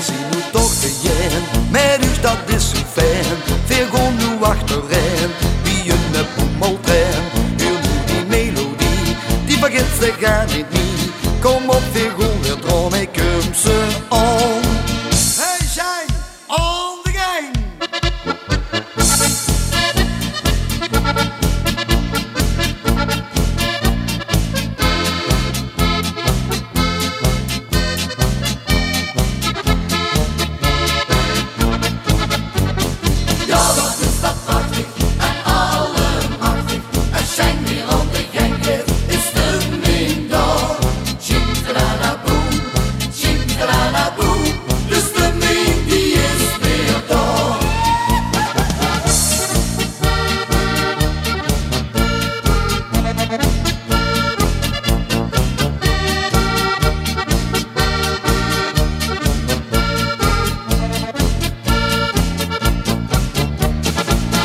weer zien toch te jen. U dat is zo fijn, veel gewoon nu achterin. Wie een met pommeltrein, heel moet die melodie, die begint ze gaan. Kom op, veel gewoon